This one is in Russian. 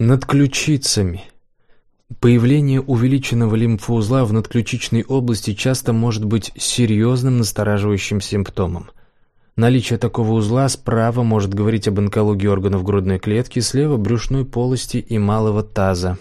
Над ключицами. Появление увеличенного лимфоузла в надключичной области часто может быть серьезным настораживающим симптомом. Наличие такого узла справа может говорить об онкологии органов грудной клетки, слева – брюшной полости и малого таза.